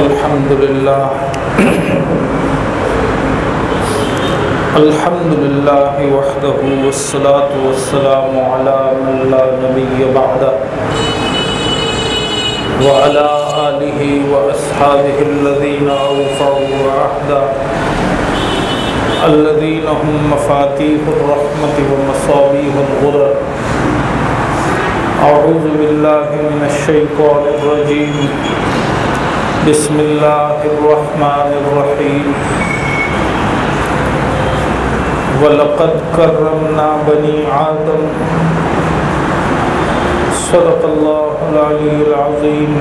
الحمد لله. الحمد لله وحده والصلاة والسلام على من لا نبي بعده. وعلى آله وأصحابه الذين أوفوا عهدا الذين هم مفاتيح الرحمة ومصابيح الغرر أعوذ بالله من الشيطان الرجيم. بسم الله الرحمن الرحيم ولقد كرمنا بني آدم. صدق الله العلي العظيم.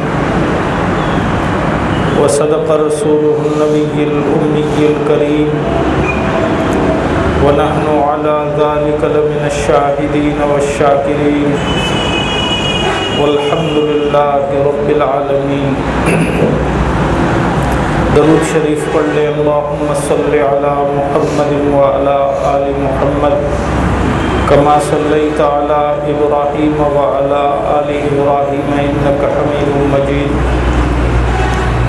وصدق رسوله النبي الأمي الكريم. ونحن على ذلك لمن الشاهدين والشاكرين. والحمد لله رب العالمين. درود شریف پڑھ لے اللہم صلی علی محمد وعلی آل محمد کما صلیت علی ابراہیم وعلی آل ابراہیم انکا حمید مجید۔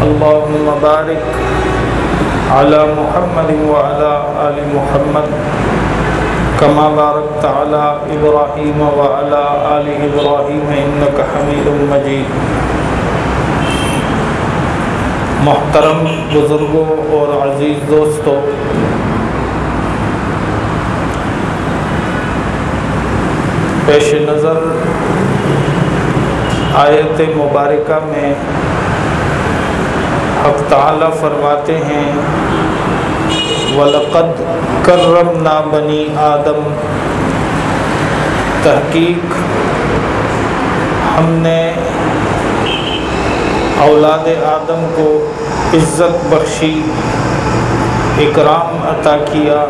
اللہم بارک علی محمد وعلی آل محمد کما بارکت علی ابراہیم وعلی آل ابراہیم انکا حمید مجید۔ محترم بزرگوں اور عزیز دوستوں، پیش نظر آیت مبارکہ میں حق تعالی فرماتے ہیں، وَلَقَدْ كَرَّمْنَا بَنِي آدم۔ تحقیق ہم نے اولاد آدم کو عزت بخشی، اکرام عطا کیا،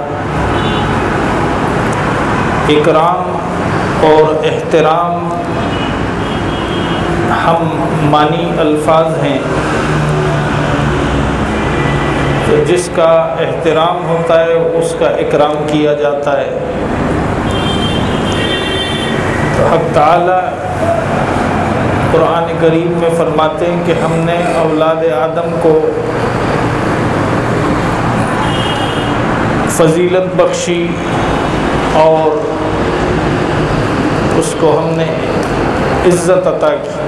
اکرام اور احترام ہم معنی الفاظ ہیں۔ تو جس کا احترام ہوتا ہے، اس کا اکرام کیا جاتا ہے۔ تو حق تعالی قرآن کریم میں فرماتے ہیں کہ ہم نے اولاد آدم کو فضیلت بخشی اور اس کو ہم نے عزت عطا کی۔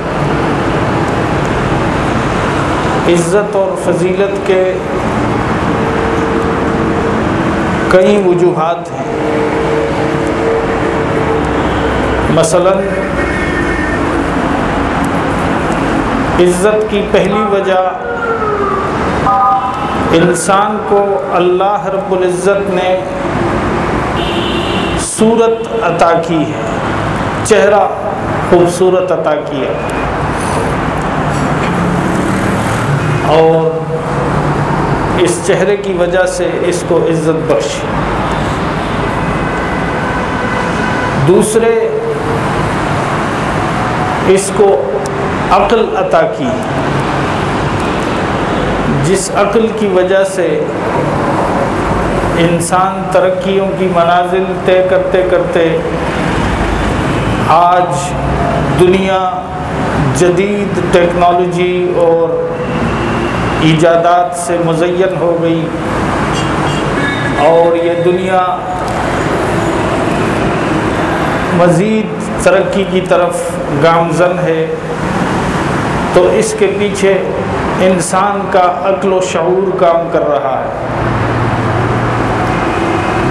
عزت اور فضیلت کے کئی وجوہات ہیں۔ مثلاً عزت کی پہلی وجہ انسان کو اللہ رب العزت نے صورت عطا کی ہے۔ چہرہ خوبصورت عطا کیا۔ اور اس چہرے کی وجہ سے اس کو عزت بخشی۔ دوسرے، اس کو عقل عطا کی۔ جس عقل کی وجہ سے انسان ترقیوں کی منازل طے کرتے کرتے آج دنیا جدید ٹیکنالوجی اور ایجادات سے مزین ہو گئی اور یہ دنیا مزید ترقی کی طرف گامزن ہے۔ تو اس کے پیچھے انسان کا عقل و شعور کام کر رہا ہے۔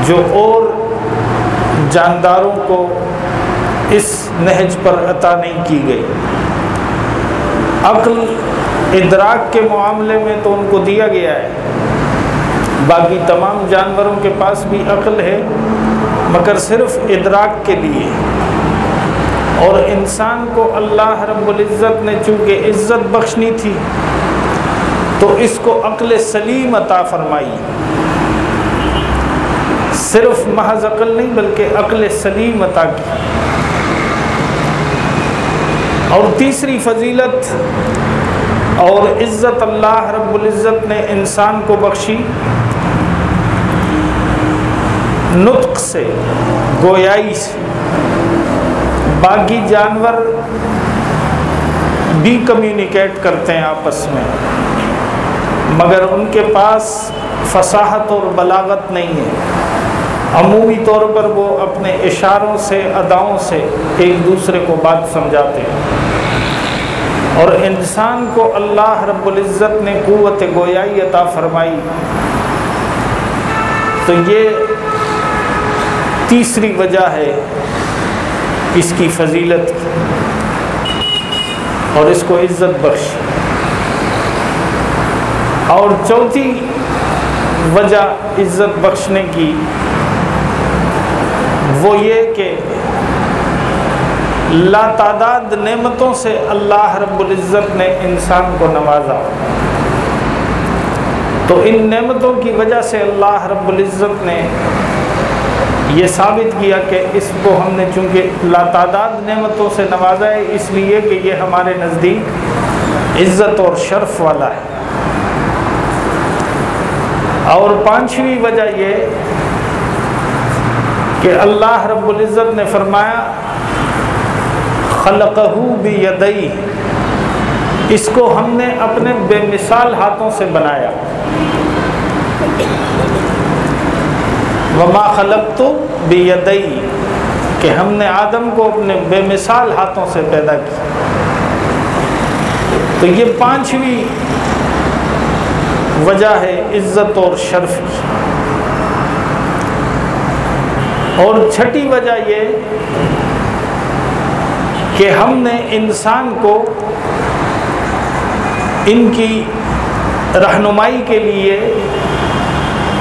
جو اور جانداروں کو اس نہج پر عطا نہیں کی گئی۔ عقل ادراک کے معاملے میں تو ان کو دیا گیا ہے۔ باقی تمام جانوروں کے پاس بھی عقل ہے، مگر صرف ادراک کے لیے۔ اور انسان کو اللہ رب العزت نے چونکہ عزت بخشنی تھی، تو اس کو عقل سلیم عطا فرمائی۔ صرف محض عقل نہیں، بلکہ عقل سلیم عطا کی۔ اور تیسری فضیلت، اور عزت اللہ رب العزت نے انسان کو بخشی۔ نطق سے، گویائی سے۔ باقی جانور بھی کمیونیکیٹ کرتے ہیں آپس میں، مگر ان کے پاس فصاحت اور بلاغت نہیں ہے۔ عمومی طور پر وہ اپنے اشاروں سے، اداؤں سے ایک دوسرے کو بات سمجھاتے ہیں۔ اور انسان کو اللہ رب العزت نے قوت گویائی عطا فرمائی۔ تو یہ تیسری وجہ ہے اس کی فضیلت اور اس کو عزت بخش۔ اور چوتھی وجہ عزت بخشنے کی وہ یہ کہ لا تعداد نعمتوں سے اللہ رب العزت نے انسان کو نوازا۔ تو ان نعمتوں کی وجہ سے اللہ رب العزت نے یہ ثابت کیا کہ اس کو ہم نے چونکہ لا تعداد نعمتوں سے نوازا ہے، اس لیے کہ یہ ہمارے نزدیک عزت اور شرف والا ہے۔ اور پانچویں وجہ یہ کہ اللہ رب العزت نے فرمایا خلقہ بھی اس کو ہم نے اپنے بے مثال ہاتھوں سے بنایا۔ وما خلق تو بیدئی کہ ہم نے آدم کو اپنے بے مثال ہاتھوں سے پیدا کیا تو یہ پانچویں وجہ ہے عزت اور شرف کی۔ اور چھٹی وجہ یہ کہ ہم نے انسان کو ان کی رہنمائی کے لیے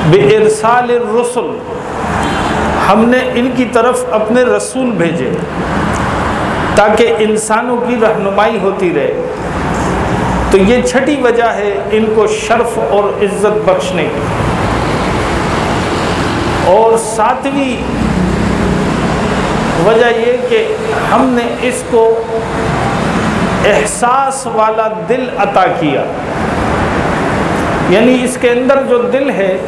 بے ارسال الرسل۔ ہم نے ان کی طرف اپنے رسول بھیجے تاکہ انسانوں کی رہنمائی ہوتی رہے۔ تو یہ چھٹی وجہ ہے ان کو شرف اور عزت بخشنے کی۔ اور ساتویں وجہ یہ کہ ہم نے اس کو احساس والا دل عطا کیا۔ یعنی اس کے اندر جو دل ہے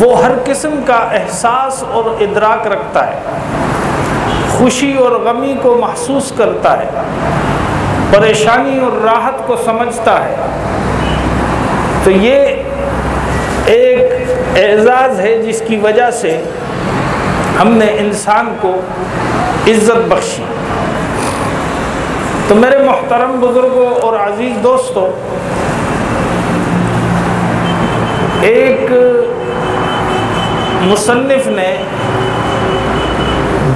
وہ ہر قسم کا احساس اور ادراک رکھتا ہے، خوشی اور غمی کو محسوس کرتا ہے، پریشانی اور راحت کو سمجھتا ہے۔ تو یہ ایک اعزاز ہے جس کی وجہ سے ہم نے انسان کو عزت بخشی۔ تو میرے محترم بزرگوں اور عزیز دوستوں، ایک مصنف نے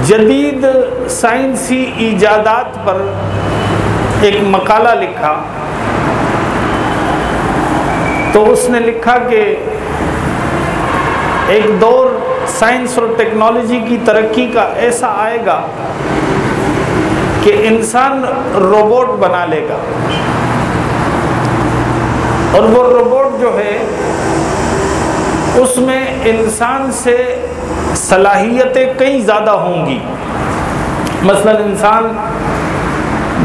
جدید سائنسی ایجادات پر ایک مقالہ لکھا تو اس نے لکھا کہ ایک دور سائنس اور ٹیکنالوجی کی ترقی کا ایسا آئے گا کہ انسان روبوٹ بنا لے گا اور وہ روبوٹ جو ہے اس میں انسان سے صلاحیتیں کئی زیادہ ہوں گی؟ مثلا انسان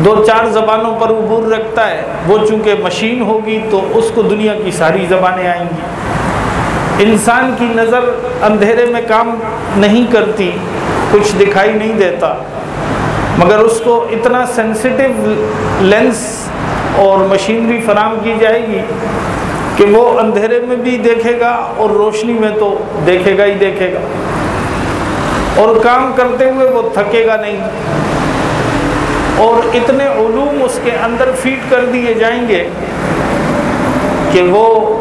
دو چار زبانوں پر عبور رکھتا ہے، وہ چونکہ مشین ہوگی تو اس کو دنیا کی ساری زبانیں آئیں گی۔ انسان کی نظر اندھیرے میں کام نہیں کرتی، کچھ دکھائی نہیں دیتا، مگر اس کو اتنا سینسٹیو لینس اور مشینری فراہم کی جائے گی کہ وہ اندھیرے میں بھی دیکھے گا اور روشنی میں تو دیکھے گا ہی دیکھے گا۔ اور کام کرتے ہوئے وہ تھکے گا نہیں۔ اور اتنے علوم اس کے اندر فیڈ کر دیے جائیں گے کہ وہ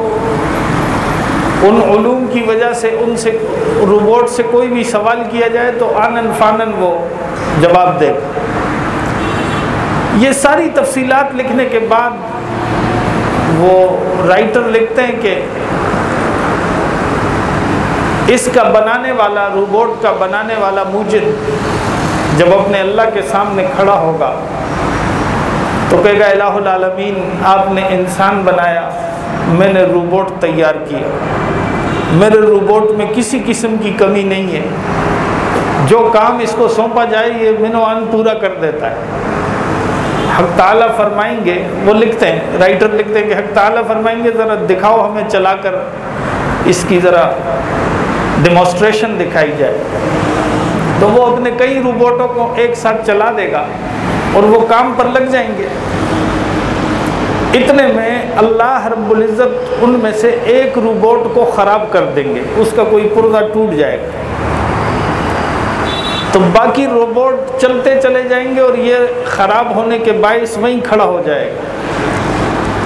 ان علوم کی وجہ سے ان سے روبوٹ سے کوئی بھی سوال کیا جائے تو آنن فانن وہ جواب دے۔ گا یہ ساری تفصیلات لکھنے کے بعد وہ رائٹر لکھتے ہیں کہ اس کا بنانے والا روبوٹ کا بنانے والا موجد جب اپنے اللہ کے سامنے کھڑا ہوگا تو کہے گا الہ العالمین، آپ نے انسان بنایا، میں نے روبوٹ تیار کیا۔ میرے روبوٹ میں کسی قسم کی کمی نہیں ہے۔ جو کام اس کو سونپا جائے، یہ منو ان پورا کر دیتا ہے۔ حق تعالیٰ فرمائیں گے، وہ لکھتے ہیں، رائٹر لکھتے ہیں کہ حق تعالیٰ فرمائیں گے، ذرا دکھاؤ ہمیں چلا کر اس کی ذرا ڈیمونسٹریشن دکھائی جائے۔ تو وہ اپنے کئی روبوٹوں کو ایک ساتھ چلا دے گا اور وہ کام پر لگ جائیں گے۔ اتنے میں اللہ رب العزت ان میں سے ایک روبوٹ کو خراب کر دیں گے، اس کا کوئی پرزہ ٹوٹ جائے۔ گا تو باقی روبوٹ چلتے چلے جائیں گے اور یہ خراب ہونے کے باعث وہیں کھڑا ہو جائے گا۔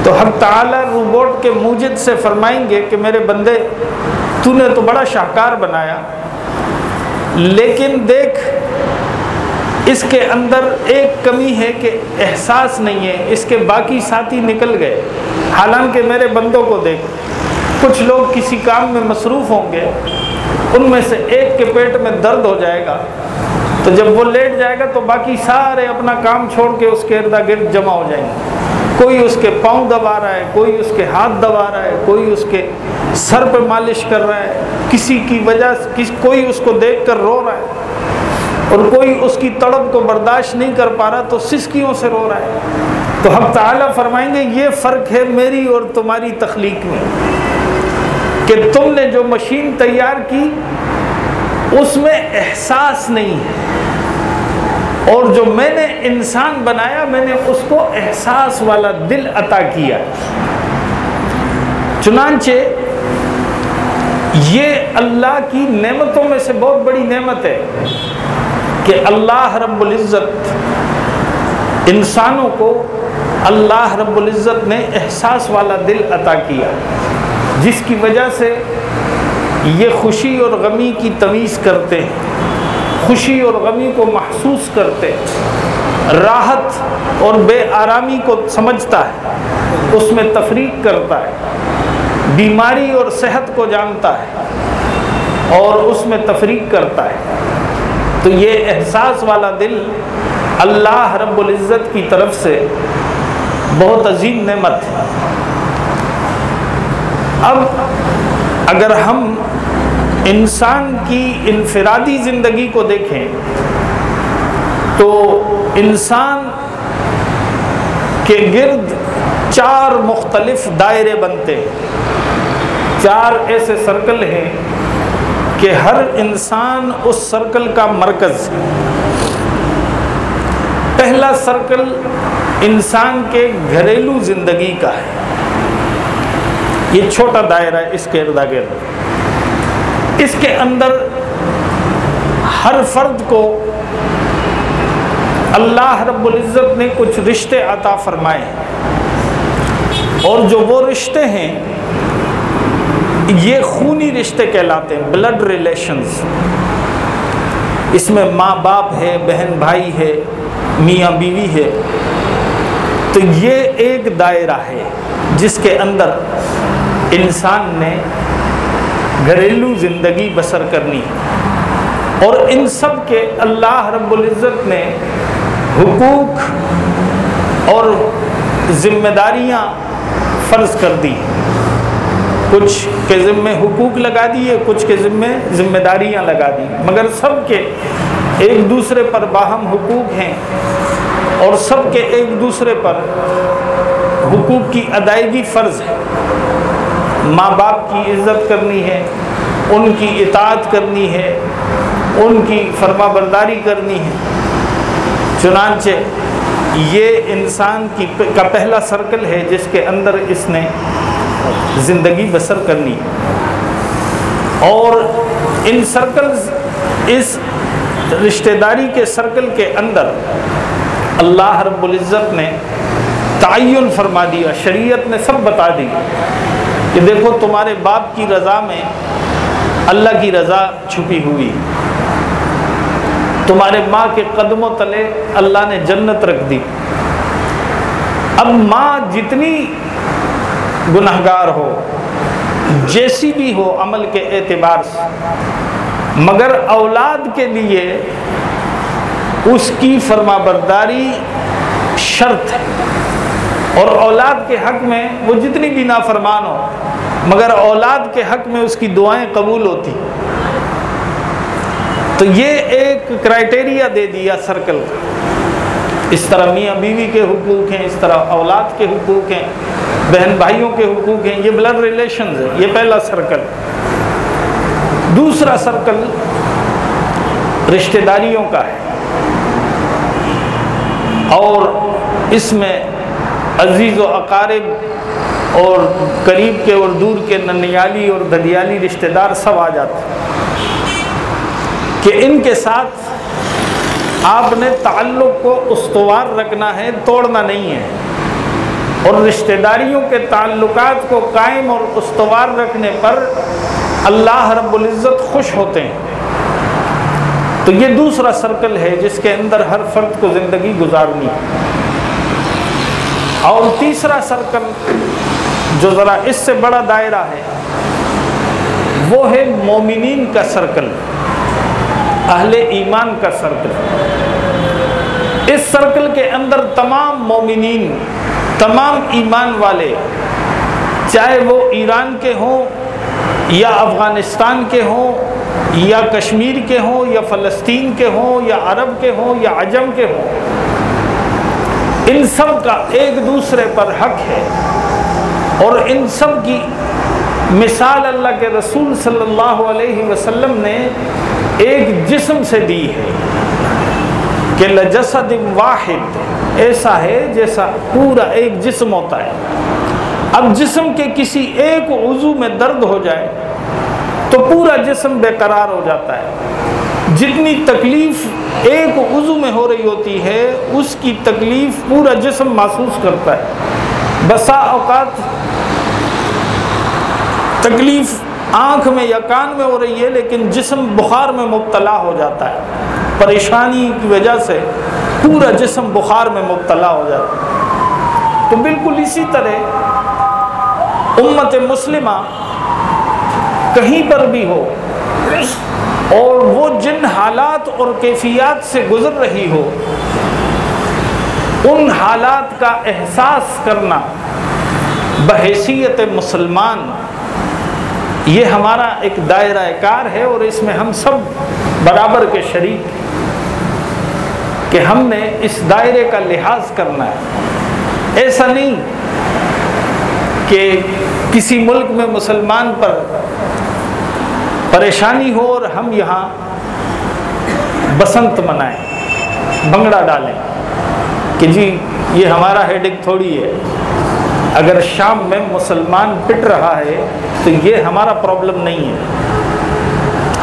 تو ہم تعالیٰ روبوٹ کے موجد سے فرمائیں گے کہ میرے بندے، تو نے تو بڑا شاہکار بنایا، لیکن دیکھ، اس کے اندر ایک کمی ہے کہ احساس نہیں ہے، اس کے باقی ساتھی نکل گئے۔ حالانکہ میرے بندوں کو دیکھ، کچھ لوگ کسی کام میں مصروف ہوں گے، ان میں سے ایک کے پیٹ میں درد ہو جائے گا۔ تو جب وہ لیٹ جائے گا تو باقی سارے اپنا کام چھوڑ کے اس کے اردا گرد جمع ہو جائیں گے۔ کوئی اس کے پاؤں دبا رہا ہے، کوئی اس کے ہاتھ دبا رہا ہے، کوئی اس کے سر پہ مالش کر رہا ہے۔ کسی کی وجہ سے کوئی اس کو دیکھ کر رو رہا ہے۔ اور کوئی اس کی تڑپ کو برداشت نہیں کر پا رہا تو سسکیوں سے رو رہا ہے۔ تو ہم تعالیٰ فرمائیں گے، یہ فرق ہے میری اور تمہاری تخلیق میں۔ کہ تم نے جو مشین تیار کی، اس میں احساس نہیں ہے۔ اور جو میں نے انسان بنایا، میں نے اس کو احساس والا دل عطا کیا۔ چنانچہ یہ اللہ کی نعمتوں میں سے بہت بڑی نعمت ہے کہ اللہ رب العزت انسانوں کو اللہ رب العزت نے احساس والا دل عطا کیا، جس کی وجہ سے یہ خوشی اور غمی کی تمیز کرتے ہیں۔ خوشی اور غمی کو محسوس کرتے راحت اور بے آرامی کو سمجھتا ہے، اس میں تفریق کرتا ہے، بیماری اور صحت کو جانتا ہے اور اس میں تفریق کرتا ہے۔ تو یہ احساس والا دل اللہ رب العزت کی طرف سے بہت عظیم نعمت ہے۔ اب اگر ہم انسان کی انفرادی زندگی کو دیکھیں تو انسان کے گرد چار مختلف دائرے بنتے ہیں۔ چار ایسے سرکل ہیں کہ ہر انسان اس سرکل کا مرکز ہے۔ پہلا سرکل انسان کے گھریلو زندگی کا ہے۔ یہ چھوٹا دائرہ ہے، اس کے اردا گرد۔ اس کے اندر ہر فرد کو اللہ رب العزت نے کچھ رشتے عطا فرمائے اور جو وہ رشتے ہیں، یہ خونی رشتے کہلاتے ہیں بلڈ ریلیشنز اس میں ماں باپ ہے، بہن بھائی ہے، میاں بیوی ہے۔ تو یہ ایک دائرہ ہے جس کے اندر انسان نے گھریلو زندگی بسر کرنی۔ اور ان سب کے اللہ رب العزت نے حقوق اور ذمہ داریاں فرض کر دی۔ کچھ کے ذمے حقوق لگا دیے، کچھ کے ذمے ذمہ داریاں لگا دی۔ مگر سب کے ایک دوسرے پر باہم حقوق ہیں اور سب کے ایک دوسرے پر حقوق کی ادائیگی فرض ہے۔ ماں باپ کی عزت کرنی ہے، ان کی اطاعت کرنی ہے، ان کی فرما برداری کرنی ہے۔ چنانچہ یہ انسان کی کا پہلا سرکل ہے جس کے اندر اس نے زندگی بسر کرنی اور ان سرکلز اس رشتہ داری کے سرکل کے اندر اللہ رب العزت نے تعین فرما دیا، شریعت نے سب بتا دی۔ کہ دیکھو تمہارے باپ کی رضا میں اللہ کی رضا چھپی ہوئی۔ تمہارے ماں کے قدموں تلے اللہ نے جنت رکھ دی۔ اب ماں جتنی گناہ گار ہو، جیسی بھی ہو عمل کے اعتبار سے، مگر اولاد کے لیے اس کی فرما برداری شرط ہے۔ اور اولاد کے حق میں وہ جتنی بھی نافرمان ہو مگر اولاد کے حق میں اس کی دعائیں قبول ہوتی۔ تو یہ ایک کرائٹیریا دے دیا سرکل کا۔ اس طرح میاں بیوی کے حقوق ہیں، اس طرح اولاد کے حقوق ہیں، بہن بھائیوں کے حقوق ہیں، یہ بلڈ ریلیشنز ہیں، یہ پہلا سرکل۔ دوسرا سرکل رشتہ داریوں کا ہے۔ اور اس میں عزیز و اقارب اور قریب کے اور دور کے ننیالی اور ددیالی رشتہ دار سب آ جاتے کہ ان کے ساتھ آپ نے تعلق کو استوار رکھنا ہے، توڑنا نہیں ہے۔ اور رشتہ داریوں کے تعلقات کو قائم اور استوار رکھنے پر اللہ رب العزت خوش ہوتے ہیں۔ تو یہ دوسرا سرکل ہے جس کے اندر ہر فرد کو زندگی گزارنی۔ اور تیسرا سرکل جو ذرا اس سے بڑا دائرہ ہے، وہ ہے مومنین کا سرکل، اہل ایمان کا سرکل۔ اس سرکل کے اندر تمام مومنین، تمام ایمان والے، چاہے وہ ایران کے ہوں، یا افغانستان کے ہوں، یا کشمیر کے ہوں، یا فلسطین کے ہوں، یا عرب کے ہوں، یا عجم کے ہوں، ان سب کا ایک دوسرے پر حق ہے۔ اور ان سب کی مثال اللہ کے رسول صلی اللہ علیہ وسلم نے ایک جسم سے دی ہے کہ لجسد واحد ایسا ہے جیسا پورا ایک جسم ہوتا ہے۔ اب جسم کے کسی ایک عضو میں درد ہو جائے تو پورا جسم بے قرار ہو جاتا ہے۔ جتنی تکلیف ایک عضو میں ہو رہی ہوتی ہے، اس کی تکلیف پورا جسم محسوس کرتا ہے۔ بسا اوقات تکلیف آنکھ میں یا کان میں ہو رہی ہے، لیکن جسم بخار میں مبتلا ہو جاتا ہے۔ پریشانی کی وجہ سے پورا جسم بخار میں مبتلا ہو جاتا ہے۔ تو بالکل اسی طرح امت مسلمہ کہیں پر بھی ہو اور وہ جن حالات اور کیفیات سے گزر رہی ہو، ان حالات کا احساس کرنا بحیثیت مسلمان یہ ہمارا ایک دائرہ کار ہے اور اس میں ہم سب برابر کے شریک کہ ہم نے اس دائرے کا لحاظ کرنا ہے۔ ایسا نہیں کہ کسی ملک میں مسلمان پر پریشانی ہو اور ہم یہاں بسنت منائیں، بنگڑا ڈالیں کہ جی یہ ہمارا ہیڈک تھوڑی ہے۔ اگر شام میں مسلمان پٹ رہا ہے تو یہ ہمارا پرابلم نہیں ہے۔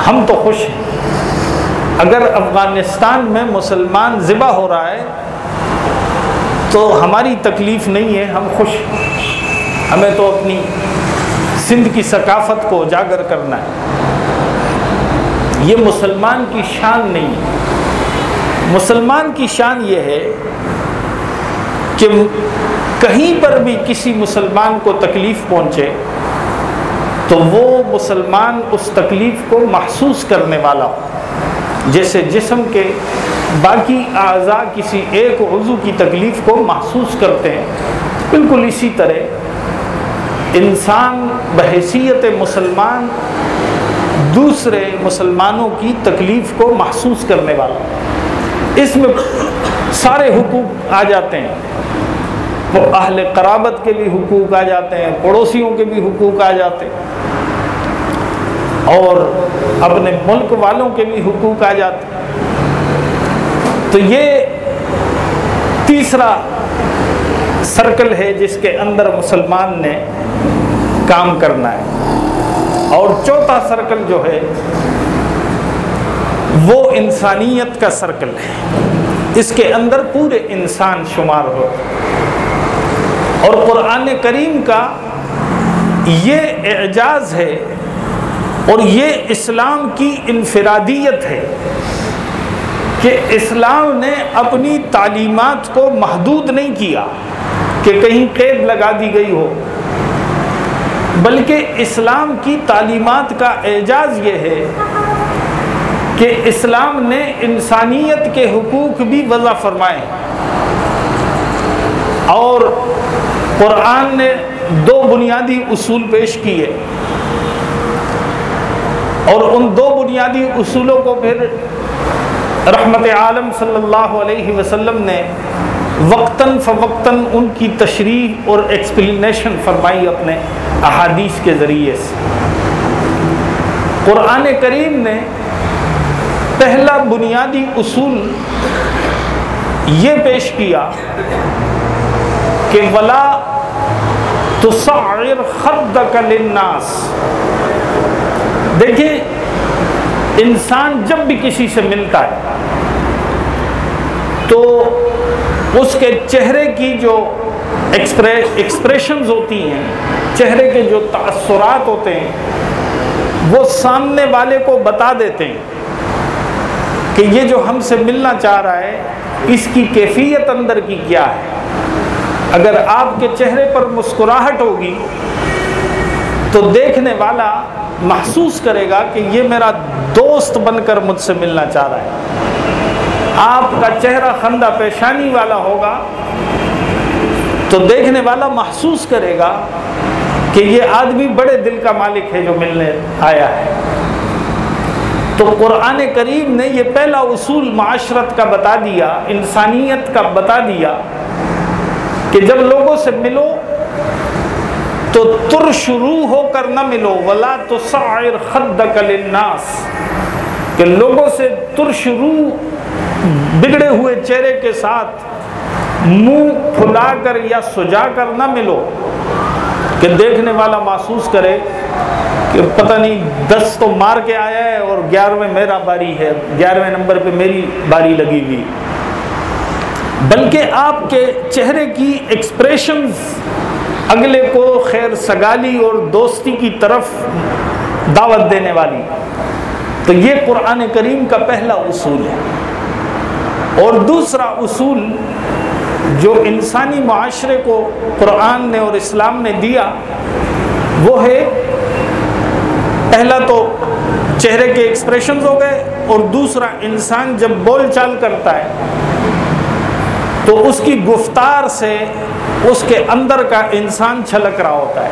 ہم تو خوش ہیں۔ اگر افغانستان میں مسلمان ذبح ہو رہا ہے تو ہماری تکلیف نہیں ہے، ہم خوش ہیں۔ ہمیں تو اپنی سندھ کی ثقافت کو اجاگر کرنا ہے۔ یہ مسلمان کی شان نہیں ہے۔ مسلمان کی شان یہ ہے کہ کہیں پر بھی کسی مسلمان کو تکلیف پہنچے تو وہ مسلمان اس تکلیف کو محسوس کرنے والا ہو۔ جیسے جسم کے باقی اعضاء کسی ایک عضو کی تکلیف کو محسوس کرتے ہیں۔ بالکل اسی طرح انسان بحیثیت مسلمان دوسرے مسلمانوں کی تکلیف کو محسوس کرنے والا اس میں سارے حقوق آ جاتے ہیں۔ وہ اہل قرابت کے بھی حقوق آ جاتے ہیں، پڑوسیوں کے بھی حقوق آ جاتے ہیں۔ اور اپنے ملک والوں کے بھی حقوق آ جاتے ہیں۔ تو یہ تیسرا سرکل ہے جس کے اندر مسلمان نے کام کرنا ہے۔ اور چوتھا سرکل جو ہے، وہ انسانیت کا سرکل ہے۔ اس کے اندر پورے انسان شمار ہو۔ اور قرآن کریم کا یہ اعجاز ہے اور یہ اسلام کی انفرادیت ہے کہ اسلام نے اپنی تعلیمات کو محدود نہیں کیا کہ کہیں قید لگا دی گئی ہو۔ بلکہ اسلام کی تعلیمات کا اعجاز یہ ہے کہ اسلام نے انسانیت کے حقوق بھی وضع فرمائے اور قرآن نے دو بنیادی اصول پیش کیے اور ان دو بنیادی اصولوں کو پھر رحمت عالم صلی اللہ علیہ وسلم نے وقتاً فوقتاً ان کی تشریح اور ایکسپلینیشن فرمائی اپنے احادیث کے ذریعے سے۔ قرآن کریم نے پہلا بنیادی اصول یہ پیش کیا کہ ولا تصعر خدک للناس۔ دیکھیں، انسان جب بھی کسی سے ملتا ہے، تو اس کے چہرے کی جو ایکسپریشنز ہوتی ہیں، چہرے کے جو تأثرات ہوتے ہیں، وہ سامنے والے کو بتا دیتے ہیں۔ کہ یہ جو ہم سے ملنا چاہ رہا ہے، اس کی کیفیت اندر کی کیا ہے؟ اگر آپ کے چہرے پر مسکراہٹ ہوگی، تو دیکھنے والا محسوس کرے گا کہ یہ میرا دوست بن کر مجھ سے ملنا چاہ رہا ہے۔ آپ کا چہرہ خندہ پیشانی والا ہوگا، تو دیکھنے والا محسوس کرے گا کہ یہ آدمی بڑے دل کا مالک ہے جو ملنے آیا ہے۔ تو قرآن کریم نے یہ پہلا اصول معاشرت کا بتا دیا، انسانیت کا بتا دیا کہ جب لوگوں سے ملو تو تر شروع ہو کر نہ ملو، ولا تو سائر خد للناس۔ کہ لوگوں سے تر شروع بگڑے ہوئے چہرے کے ساتھ منہ پھلا کر یا سجا کر نہ ملو، کہ دیکھنے والا محسوس کرے کہ پتہ نہیں دس تو مار کے آیا ہے گیارہویں میرا باری ہے، گیارہویں نمبر پہ میری باری لگی ہوئی۔ بلکہ آپ کے چہرے کی ایکسپریشنز اگلے کو خیر سگالی اور دوستی کی طرف دعوت دینے والی۔ تو یہ قرآن کریم کا پہلا اصول ہے۔ اور دوسرا اصول جو انسانی معاشرے کو قرآن نے اور اسلام نے دیا، وہ ہے پہلا تو چہرے کے ایکسپریشنز ہو گئے اور دوسرا انسان جب بول چال کرتا ہے تو اس کی گفتار سے اس کے اندر کا انسان چھلک رہا ہوتا ہے۔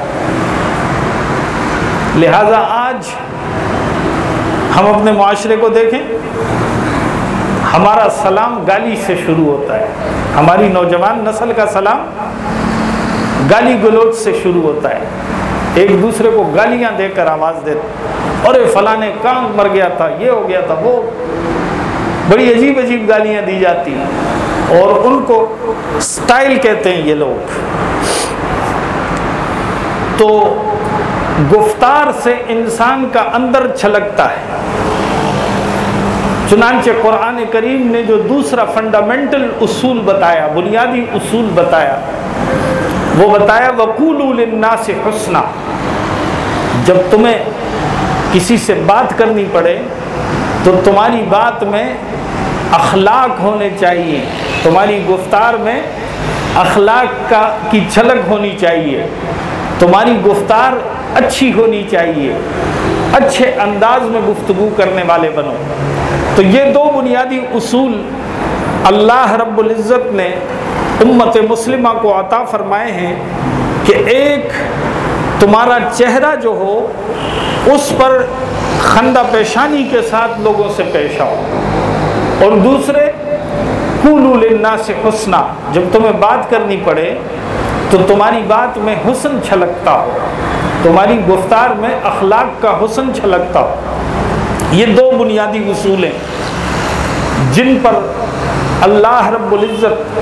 لہذا آج ہم اپنے معاشرے کو دیکھیں، ہمارا سلام گالی سے شروع ہوتا ہے۔ ہماری نوجوان نسل کا سلام گالی گلوچ سے شروع ہوتا ہے۔ ایک دوسرے کو گالیاں دے کر آواز دیتے اور فلاں کام مر گیا تھا، یہ ہو گیا تھا، وہ۔ بڑی عجیب عجیب گالیاں دی جاتی ہیں۔ اور ان کو سٹائل کہتے ہیں یہ لوگ۔ تو گفتار سے انسان کا اندر چھلکتا ہے۔ چنانچہ قرآن کریم نے جو دوسرا فنڈامنٹل اصول بتایا، بنیادی اصول بتایا، وہ بتایا وقول الناس حسنہ جب تمہیں کسی سے بات کرنی پڑے تو تمہاری بات میں اخلاق ہونے چاہیے۔ تمہاری گفتار میں اخلاق کا کی جھلک ہونی چاہیے۔ تمہاری گفتار اچھی ہونی چاہیے۔ اچھے انداز میں گفتگو کرنے والے بنو۔ تو یہ دو بنیادی اصول اللہ رب العزت نے امت مسلمہ کو عطا فرمائے ہیں کہ ایک تمہارا چہرہ جو ہو، اس پر خندہ پیشانی کے ساتھ لوگوں سے پیش آؤ۔ اور دوسرے لنا سے حسنہ جب تمہیں بات کرنی پڑے، تو تمہاری بات میں حسن چھلکتا ہو۔ تمہاری گفتار میں اخلاق کا حسن چھلکتا ہو۔ یہ دو بنیادی اصول ہیں، جن پر اللہ رب العزت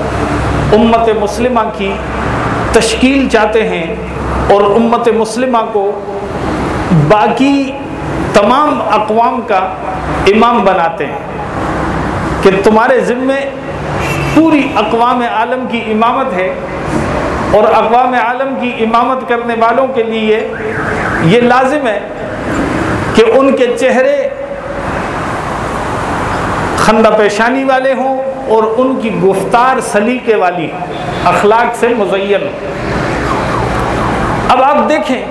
امت مسلمہ کی تشکیل چاہتے ہیں اور امت مسلمہ کو باقی تمام اقوام کا امام بناتے ہیں کہ تمہارے ذمے پوری اقوام عالم کی امامت ہے اور اقوام عالم کی امامت کرنے والوں کے لیے یہ لازم ہے کہ ان کے چہرے خندہ پیشانی والے ہوں اور ان کی گفتار سلیقے والی اخلاق سے مزین۔ اب آپ دیکھیں،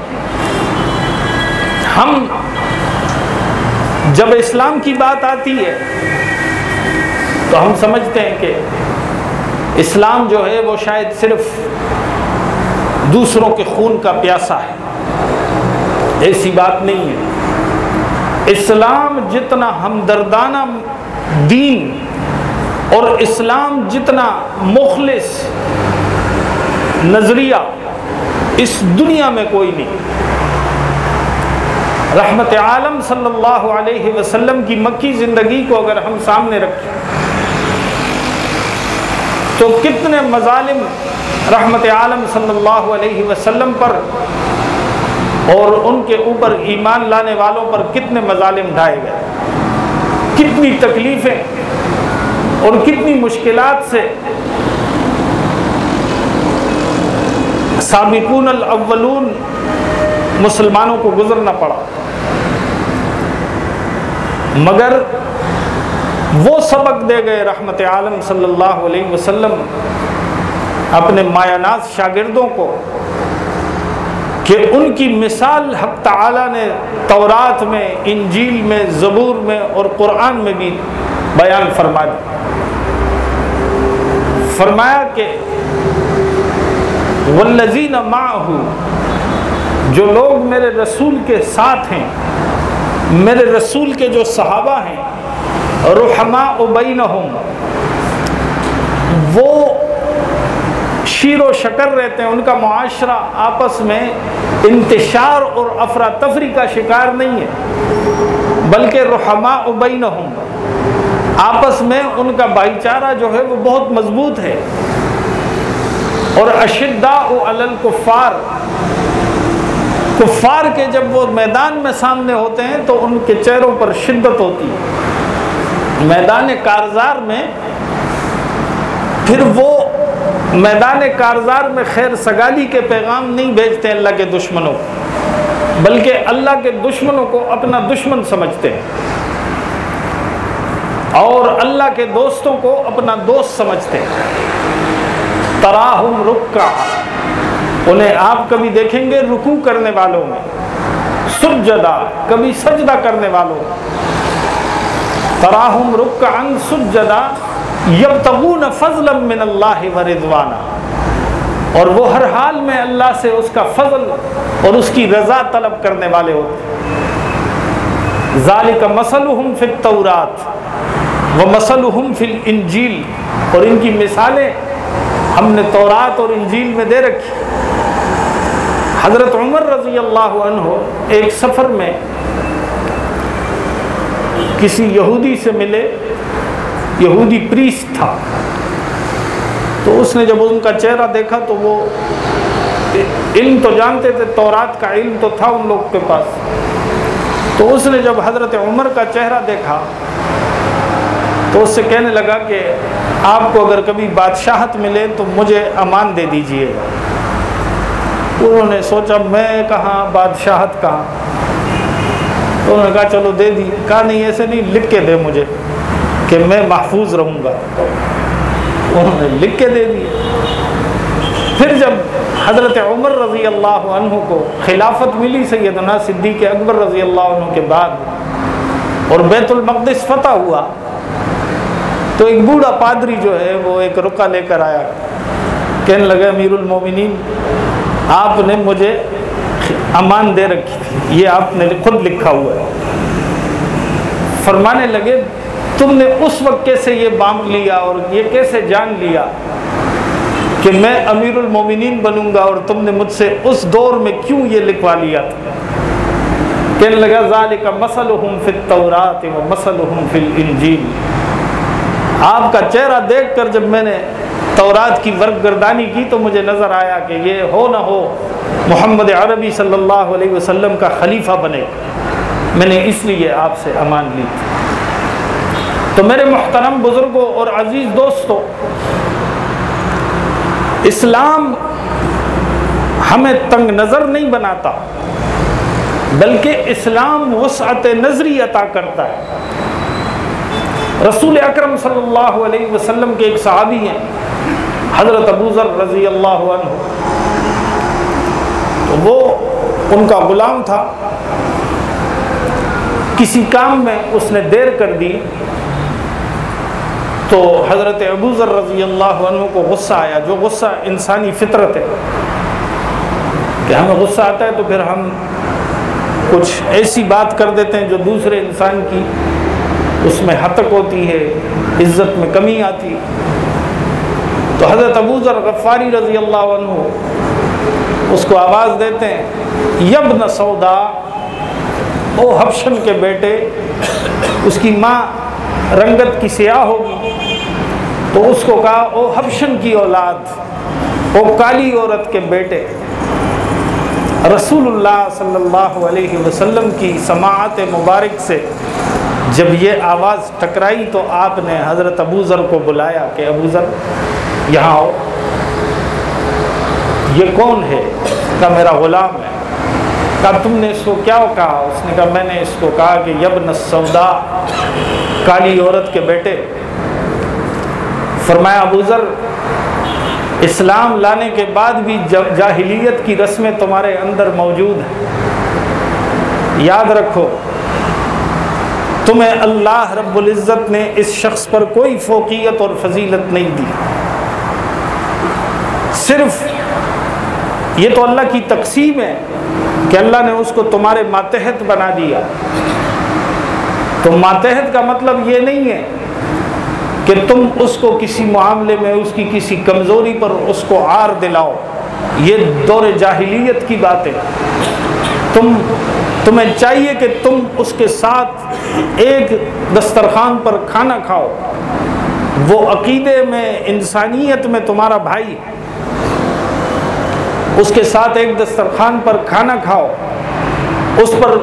ہم جب اسلام کی بات آتی ہے، تو ہم سمجھتے ہیں کہ اسلام جو ہے، وہ شاید صرف دوسروں کے خون کا پیاسا ہے۔ ایسی بات نہیں ہے۔ اسلام جتنا ہمدردانہ دین اور اسلام جتنا مخلص نظریہ اس دنیا میں کوئی نہیں۔ رحمت عالم صلی اللہ علیہ وسلم کی مکی زندگی کو اگر ہم سامنے رکھیں، تو کتنے مظالم رحمت عالم صلی اللہ علیہ وسلم پر اور ان کے اوپر ایمان لانے والوں پر کتنے مظالم ڈھائے گئے۔ کتنی تکلیفیں اور کتنی مشکلات سے سابقون الاولون مسلمانوں کو گزرنا پڑا۔ مگر وہ سبق دے گئے رحمت عالم صلی اللہ علیہ وسلم اپنے مایا ناز شاگردوں کو کہ ان کی مثال حق تعالی نے تورات میں، انجیل میں، زبور میں اور قرآن میں بھی بیان فرما دی فرمایا کہ والذین معه، جو لوگ میرے رسول کے ساتھ ہیں، میرے رسول کے جو صحابہ ہیں، رحماء بینہم، وہ شیر و شکر رہتے ہیں، ان کا معاشرہ آپس میں انتشار اور افراتفری کا شکار نہیں ہے، بلکہ رحماء بینہم۔ آپس میں ان کا بھائی چارہ جو ہے وہ بہت مضبوط ہے۔ اور اشدا الکفار۔ کفار کے جب وہ میدان میں سامنے ہوتے ہیں تو ان کے چہروں پر شدت ہوتی ہے۔ میدان کارزار میں پھر وہ میدان کارزار میں خیر سگالی کے پیغام نہیں بھیجتے اللہ کے دشمنوں بلکہ اللہ کے دشمنوں کو اپنا دشمن سمجھتے ہیں۔ اور اللہ کے دوستوں کو اپنا دوست سمجھتے ہیں۔ تراہم رکا انہیں آپ کبھی دیکھیں گے رکو کرنے والوں میں۔ سجدہ، کبھی سجدہ کرنے والوں تراہم رکا ان سجدہ۔ یبتغون فضلا من اللہ و اور وہ ہر حال میں اللہ سے اس کا فضل اور اس کی رضا طلب کرنے والے ہوتے ذالک مسلہم فی التورات۔ وہ مسلحم فل انجیل اور ان کی مثالیں ہم نے تورات اور انجیل میں دے رکھی۔ حضرت عمر رضی اللہ عنہ ایک سفر میں کسی یہودی سے ملے۔ یہودی پریس تھا۔ تو اس نے جب ان کا چہرہ دیکھا تو وہ علم تو جانتے تھے، تورات کا علم تو تھا ان لوگ کے پاس۔ تو اس نے جب حضرت عمر کا چہرہ دیکھا تو اس سے کہنے لگا کہ آپ کو اگر کبھی بادشاہت ملے تو مجھے امان دے دیجیے۔ انہوں نے سوچا، میں کہاں، بادشاہت کہاں؟ تو انہوں نے کہا، چلو دے دی۔ کہا، نہیں، ایسے نہیں، لکھ کے دے مجھے کہ میں محفوظ رہوں گا۔ انہوں نے لکھ کے دے دی پھر جب حضرت عمر رضی اللہ عنہ کو خلافت ملی سیدنا صدیق اکبر رضی اللہ عنہ کے بعد اور بیت المقدس فتح ہوا تو ایک بوڑھا پادری جو ہے وہ ایک رکا لے کر آیا۔ کہنے لگا امیر المومنین، آپ نے مجھے امان دے رکھی تھی، یہ آپ نے خود لکھا ہوا ہے۔ فرمانے لگے، تم نے اس وقت کیسے یہ بام لیا اور یہ کیسے جان لیا کہ میں امیر المومنین بنوں گا اور تم نے مجھ سے اس دور میں کیوں یہ لکھوا لیا؟ تھا کہنے لگا، ذالک مسلہم فی التورات و مسلہم فی الانجیل۔ آپ کا چہرہ دیکھ کر جب میں نے تورات کی ورق گردانی کی تو مجھے نظر آیا کہ یہ ہو نہ ہو محمد عربی صلی اللہ علیہ وسلم کا خلیفہ بنے۔ میں نے اس لیے آپ سے امان لی۔ تو میرے محترم بزرگوں اور عزیز دوستوں، اسلام ہمیں تنگ نظر نہیں بناتا، بلکہ اسلام وسعت نظری عطا کرتا ہے۔ رسول اکرم صلی اللہ علیہ وسلم کے ایک صحابی ہیں، حضرت ابو ذر رضی اللہ عنہ۔ تو وہ ان کا غلام تھا۔ کسی کام میں اس نے دیر کر دی۔ تو حضرت ابو ذر رضی اللہ عنہ کو غصہ آیا، جو غصہ انسانی فطرت ہے۔ کہ ہمیں غصہ آتا ہے تو پھر ہم کچھ ایسی بات کر دیتے ہیں جو دوسرے انسان کی اس میں حتک ہوتی ہے، عزت میں کمی آتی۔ تو حضرت ابو ذر غفاری رضی اللہ عنہ اس کو آواز دیتے ہیں یب سودا، او حبشن کے بیٹے، اس کی ماں رنگت کی سیاہ ہوگی۔ تو اس کو کہا، او حبشن کی اولاد، او کالی عورت کے بیٹے۔ رسول اللہ صلی اللہ علیہ وسلم کی سماعت مبارک سے جب یہ آواز ٹکرائی تو آپ نے حضرت ابو ذر کو بلایا کہ ابو ذر، یہاں آؤ۔ یہ کون ہے؟ کہا میرا غلام ہے۔ کہا، تم نے اس کو کیا کہا؟ اس نے کہا، میں نے اس کو کہا کہ یبن سودا کالی عورت کے بیٹے۔ فرمایا، ابو ذر، اسلام لانے کے بعد بھی جاہلیت کی رسمیں تمہارے اندر موجود ہیں۔ یاد رکھو تمہیں اللہ رب العزت نے اس شخص پر کوئی فوقیت اور فضیلت نہیں دی۔ صرف یہ تو اللہ کی تقسیم ہے کہ اللہ نے اس کو تمہارے ماتحت بنا دیا۔ تو ماتحت کا مطلب یہ نہیں ہے کہ تم اس کو کسی معاملے میں، اس کی کسی کمزوری پر اس کو آر دلاؤ۔ یہ دور جاہلیت کی بات ہے۔ تم، تمہیں چاہیے کہ تم اس کے ساتھ ایک دسترخوان پر کھانا کھاؤ، وہ عقیدے میں، انسانیت میں تمہارا بھائی اس کے ساتھ ایک دسترخوان پر کھانا کھاؤ، اس پر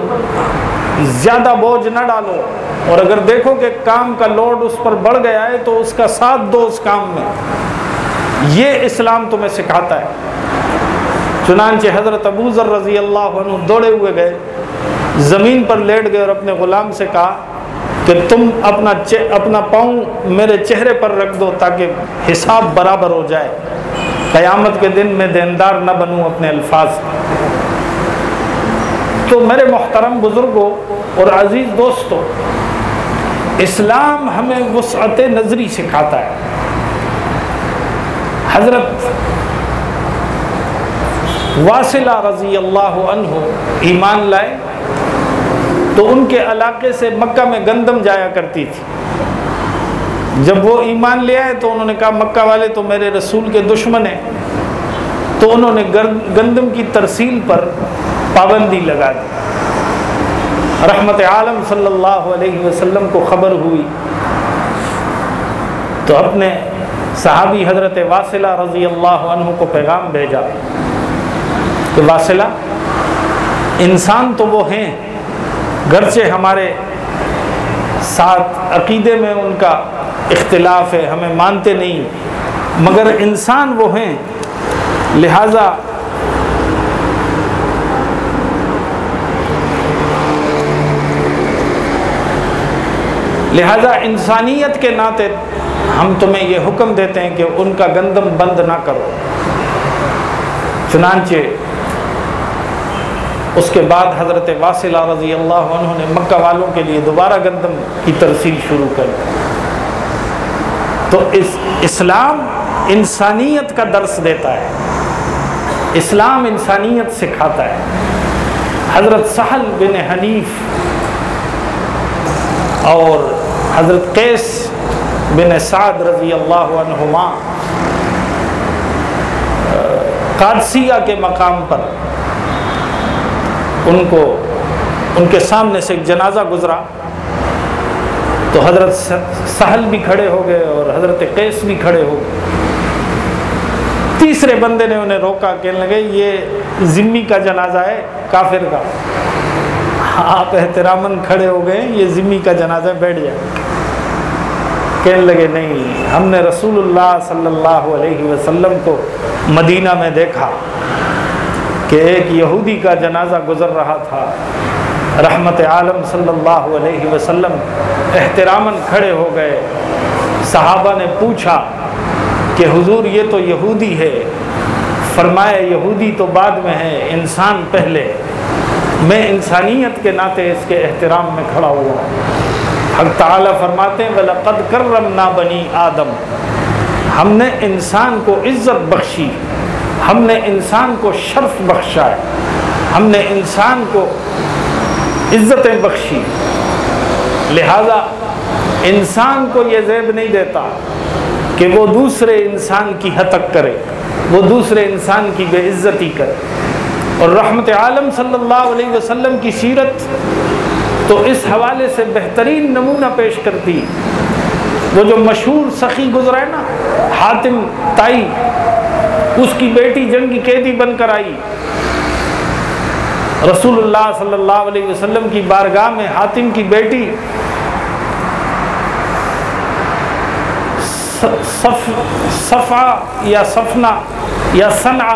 زیادہ بوجھ نہ ڈالو۔ اور اگر دیکھو کہ کام کا لوڈ اس پر بڑھ گیا ہے، تو اس کا ساتھ دو اس کام میں۔ یہ اسلام تمہیں سکھاتا ہے۔ چنانچہ حضرت ابو ذر رضی اللہ عنہ دوڑے ہوئے گئے۔ زمین پر لیٹ گئے اور اپنے غلام سے کہا کہ تم اپنا اپنا پاؤں میرے چہرے پر رکھ دو تاکہ حساب برابر ہو جائے۔ قیامت کے دن میں دیندار نہ بنوں اپنے الفاظ۔ تو میرے محترم بزرگوں اور عزیز دوستوں اسلام ہمیں وسعت نظری سکھاتا ہے۔ حضرت واصلہ رضی اللہ عنہ ایمان لائے۔ تو ان کے علاقے سے مکہ میں گندم جایا کرتی تھی۔ جب وہ ایمان لے آئے تو انہوں نے کہا، مکہ والے تو میرے رسول کے دشمن ہیں۔ تو انہوں نے گندم کی ترسیل پر پابندی لگا دی۔ رحمت عالم صلی اللہ علیہ وسلم کو خبر ہوئی۔ تو اپنے صحابی حضرت واصلہ رضی اللہ عنہ کو پیغام بھیجا کہ، واصلہ، انسان تو وہ ہیں۔ گرچہ ہمارے ساتھ عقیدے میں ان کا اختلاف ہے، ہمیں مانتے نہیں، مگر انسان وہ ہیں۔ لہٰذا لہذا انسانیت کے ناطے ہم تمہیں یہ حکم دیتے ہیں کہ ان کا گندم بند نہ کرو۔ چنانچہ اس کے بعد حضرت واصلہ رضی اللہ عنہ نے مکہ والوں کے لیے دوبارہ گندم کی ترسیل شروع کر تو اس اسلام انسانیت کا درس دیتا ہے۔ اسلام انسانیت سکھاتا ہے۔ حضرت سہل بن حنیف اور حضرت قیس بن سعد رضی اللہ عنہما قادسیہ کے مقام پر ان کو ان کے سامنے سے ایک جنازہ گزرا تو حضرت سہل بھی کھڑے ہو گئے اور حضرت قیس بھی کھڑے ہو گئے۔ تیسرے بندے نے انہیں روکا، کہنے لگے، یہ ذمی کا جنازہ ہے، کافر کا۔ آپ احترامن کھڑے ہو گئے، یہ ذمی کا جنازہ بیٹھ جائے۔ کہنے لگے، نہیں، ہم نے رسول اللہ صلی اللہ علیہ وسلم کو مدینہ میں دیکھا۔ کہ ایک یہودی کا جنازہ گزر رہا تھا۔ رحمت عالم صلی اللہ علیہ وسلم احترامن کھڑے ہو گئے۔ صحابہ نے پوچھا کہ حضور یہ تو یہودی ہے۔ فرمائے یہودی تو بعد میں ہے، انسان پہلے۔ میں انسانیت کے ناطے اس کے احترام میں کھڑا ہوا۔ حق تعالیٰ فرماتے ہیں، وَلَقَدْ كَرَّمْنَا بَنِي آدم۔ ہم نے انسان کو عزت بخشی۔ ہم نے انسان کو شرف بخشا ہے۔ ہم نے انسان کو عزتیں بخشی۔ لہذا انسان کو یہ زیب نہیں دیتا کہ وہ دوسرے انسان کی حتک کرے، وہ دوسرے انسان کی بے عزتی کرے۔ اور رحمت عالم صلی اللہ علیہ وسلم کی سیرت تو اس حوالے سے بہترین نمونہ پیش کرتی۔ وہ جو مشہور سخی گزرا ہے نا، حاتم تائی اس کی بیٹی جنگ کی قیدی بن کر آئی۔ رسول اللہ صلی اللہ علیہ وسلم کی بارگاہ میں حاتم کی بیٹی صفا یا سفنا یا ثنا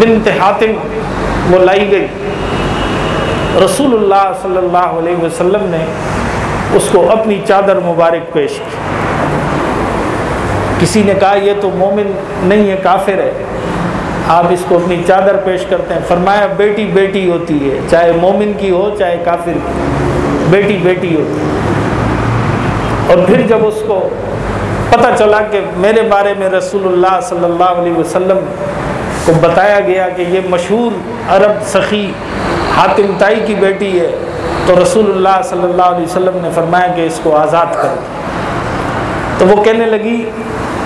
بنت حاتم وہ لائی گئی۔ رسول اللہ صلی اللہ علیہ وسلم نے اس کو اپنی چادر مبارک پیش کی۔ کسی نے کہا یہ تو مومن نہیں ہے، کافر ہے۔ آپ اس کو اپنی چادر پیش کرتے ہیں۔ فرمایا، بیٹی بیٹی ہوتی ہے، چاہے مومن کی ہو، چاہے کافر کی۔ بیٹی بیٹی ہوتی ہے۔ اور پھر جب اس کو پتہ چلا کہ میرے بارے میں رسول اللہ صلی اللہ علیہ وسلم کو بتایا گیا کہ یہ مشہور عرب سخی حاتم تائی کی بیٹی ہے، تو رسول اللہ صلی اللہ علیہ وسلم نے فرمایا کہ اس کو آزاد کر تو وہ کہنے لگی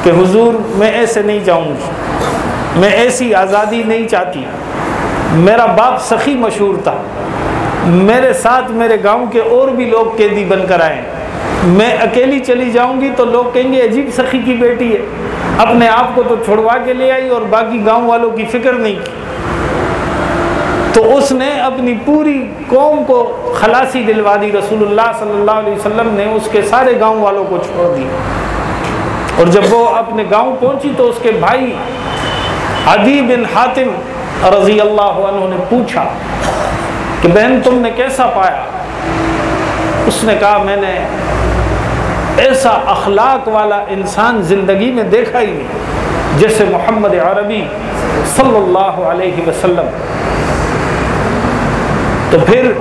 کہ حضور میں ایسے نہیں جاؤں گی، میں ایسی آزادی نہیں چاہتی۔ میرا باپ سخی مشہور تھا۔ میرے ساتھ میرے گاؤں کے اور بھی لوگ قیدی بن کر آئے میں اکیلی چلی جاؤں گی تو لوگ کہیں گے عجیب سخی کی بیٹی ہے۔ اپنے آپ کو تو چھڑوا کے لے آئی اور باقی گاؤں والوں کی فکر نہیں کی۔ تو اس نے اپنی پوری قوم کو خلاصی دلوا دی۔ رسول اللہ صلی اللہ علیہ وسلم نے اس کے سارے گاؤں والوں کو چھوڑ دیا اور جب وہ اپنے گاؤں پہنچی تو اس کے بھائی عدی بن حاتم رضی اللہ عنہ نے پوچھا کہ بہن تم نے کیسا پایا؟ اس نے کہا، میں نے ایسا اخلاق والا انسان زندگی میں دیکھا ہی نہیں، جیسے محمد عربی صلی اللہ علیہ وسلم۔ تو پھر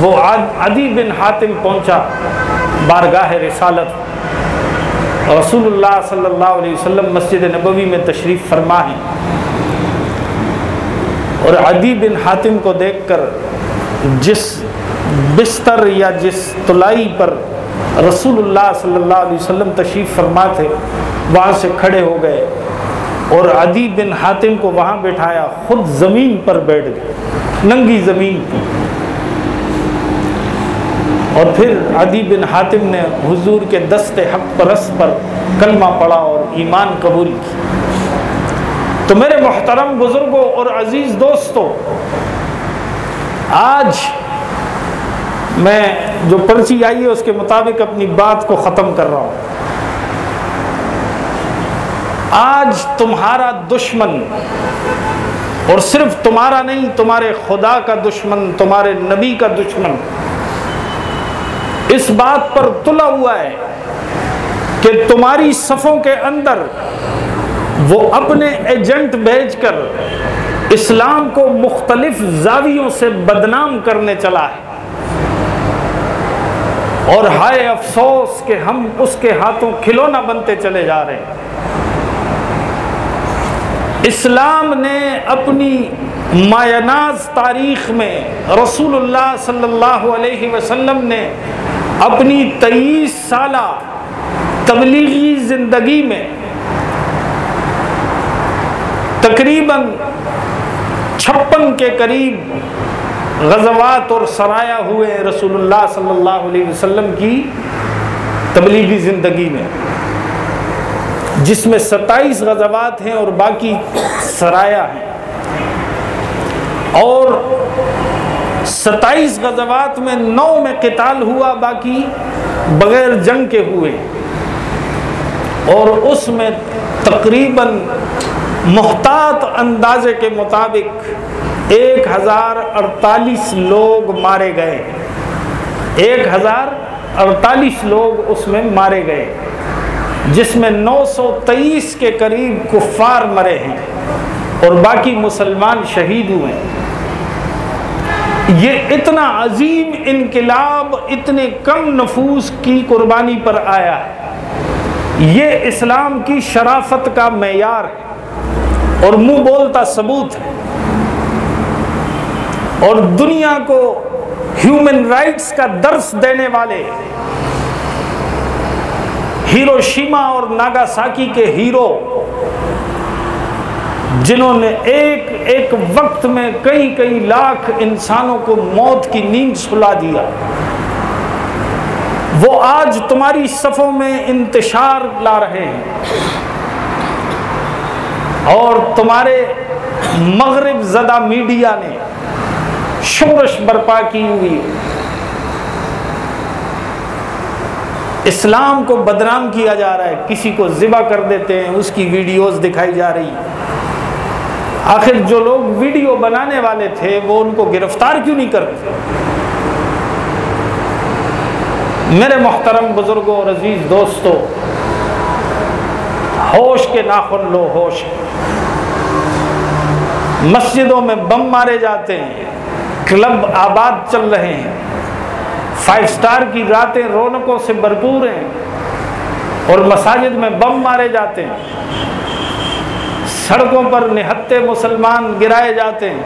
وہ عدی بن حاتم پہنچا، بارگاہ رسالت۔ رسول اللہ صلی اللہ علیہ وسلم مسجد نبوی میں تشریف فرما ہے اور عدی بن حاتم کو دیکھ کر جس بستر یا جس طلائی پر رسول اللہ صلی اللہ علیہ وسلم تشریف فرما تھے وہاں سے کھڑے ہو گئے اور عدی بن حاتم کو وہاں بیٹھایا خود زمین پر بیٹھ گئے ننگی زمین کی اور پھر عدی بن حاتم نے حضور کے دست حق پرس پر کلمہ پڑھا اور ایمان قبول کی۔ تو میرے محترم بزرگوں اور عزیز دوستوں، آج میں جو پرچی آئی ہے، اس کے مطابق اپنی بات کو ختم کر رہا ہوں۔ آج تمہارا دشمن، اور صرف تمہارا نہیں، تمہارے خدا کا دشمن، تمہارے نبی کا دشمن اس بات پر تلا ہوا ہے کہ تمہاری صفوں کے اندر وہ اپنے ایجنٹ بھیج کر اسلام کو مختلف زاویوں سے بدنام کرنے چلا ہے۔ اور ہائے افسوس کہ ہم اس کے ہاتھوں کھلونا بنتے چلے جا رہے ہیں۔ اسلام نے اپنی مایناز تاریخ میں رسول اللہ صلی اللہ علیہ وسلم نے اپنی تیئیس سالہ تبلیغی زندگی میں تقریباً چھپن کے قریب غزوات اور سرایا ہوئے رسول اللہ صلی اللہ علیہ وسلم کی تبلیغی زندگی میں، جس میں ستائیس غزوات ہیں اور باقی سرایا ہیں۔ اور ستائیس غزوات میں نو میں قتال ہوا، باقی بغیر جنگ کے ہوئے۔ اور اس میں تقریباً محتاط اندازے کے مطابق ایک ہزار اڑتالیس لوگ مارے گئے۔ ایک ہزار اڑتالیس لوگ اس میں مارے گئے، جس میں نو سو تیئیس کے قریب کفار مرے ہیں اور باقی مسلمان شہید ہوئے۔ ہیں یہ اتنا عظیم انقلاب، اتنے کم نفوس کی قربانی پر آیا ہے۔ یہ اسلام کی شرافت کا معیار ہے اور منہ بولتا ثبوت ہے۔ اور دنیا کو ہیومن رائٹس کا درس دینے والے ہیرو شیما اور ناگا ساکی کے ہیرو جنہوں نے ایک ایک وقت میں کئی کئی لاکھ انسانوں کو موت کی نیند سلا دیا۔ وہ آج تمہاری صفوں میں انتشار لا رہے ہیں۔ اور تمہارے مغرب زدہ میڈیا نے شورش برپا کی ہوئی۔ اسلام کو بدنام کیا جا رہا ہے۔ کسی کو ذبح کر دیتے ہیں، اس کی ویڈیوز دکھائی جا رہی۔ آخر جو لوگ ویڈیو بنانے والے تھے، وہ ان کو گرفتار کیوں نہیں کرتے میرے محترم بزرگوں اور عزیز دوستوں، ہوش کے ناخن لو، ہوش مسجدوں میں بم مارے جاتے ہیں، کلب آباد چل رہے ہیں۔ فائیو سٹار کی راتیں رونقوں سے بھرپور ہیں اور مساجد میں بم مارے جاتے ہیں۔ سڑکوں پر نہتے مسلمان گرائے جاتے ہیں۔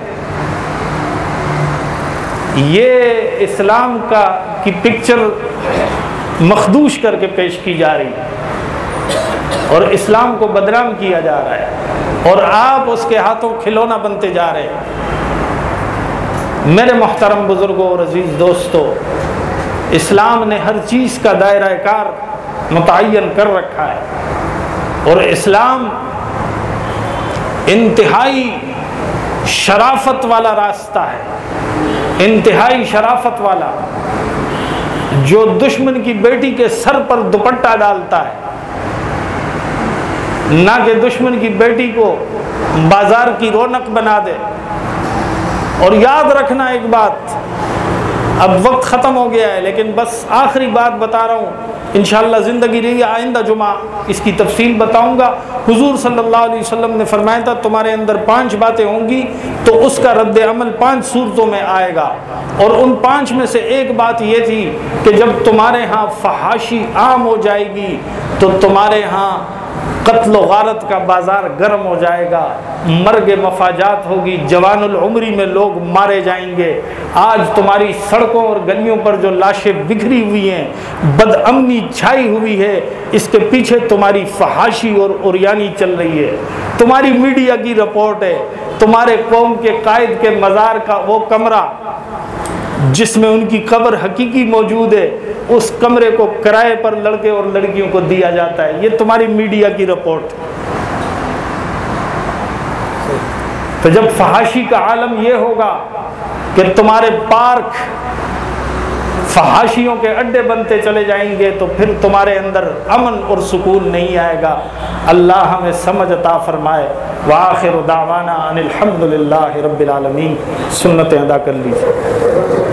یہ اسلام کا کی پکچر مخدوش کر کے پیش کی جا رہی ہے۔ اور اسلام کو بدنام کیا جا رہا ہے۔ اور آپ اس کے ہاتھوں کھلونا بنتے جا رہے ہیں۔ میرے محترم بزرگوں اور عزیز دوستوں، اسلام نے ہر چیز کا دائرہ کار متعین کر رکھا ہے۔ اور اسلام انتہائی شرافت والا راستہ ہے۔ انتہائی شرافت والا جو دشمن کی بیٹی کے سر پر دوپٹہ ڈالتا ہے۔ نہ کہ دشمن کی بیٹی کو بازار کی رونق بنا دے۔ اور یاد رکھنا ایک بات، اب وقت ختم ہو گیا ہے، لیکن بس آخری بات بتا رہا ہوں۔ انشاءاللہ زندگی رہی آئندہ جمعہ، اس کی تفصیل بتاؤں گا۔ حضور صلی اللہ علیہ وسلم نے فرمایا تھا، تمہارے اندر پانچ باتیں ہوں گی، تو اس کا رد عمل پانچ صورتوں میں آئے گا۔ اور ان پانچ میں سے ایک بات یہ تھی کہ جب تمہارے ہاں فحاشی عام ہو جائے گی، تو تمہارے ہاں قتل و غارت کا بازار گرم ہو جائے گا، مرگ مفاجات ہوگی، جوان العمری میں لوگ مارے جائیں گے۔ آج تمہاری سڑکوں اور گلیوں پر جو لاشیں بکھری ہوئی ہیں، بد امنی چھائی ہوئی ہے، اس کے پیچھے تمہاری فحاشی اور اوریانی چل رہی ہے۔ تمہاری میڈیا کی رپورٹ ہے، تمہارے قوم کے قائد کے مزار کا وہ کمرہ جس میں ان کی قبر حقیقی موجود ہے، اس کمرے کو کرائے پر لڑکے اور لڑکیوں کو دیا جاتا ہے۔ یہ تمہاری میڈیا کی رپورٹ تو جب فحاشی کا عالم یہ ہوگا کہ تمہارے پارک فحاشیوں کے اڈے بنتے چلے جائیں گے، تو پھر تمہارے اندر امن اور سکون نہیں آئے گا۔ اللہ ہمیں سمجھ عطا فرمائے۔ وآخر دعوانا ان الحمد للہ رب العالمین۔ سنتیں ادا کر لیجیے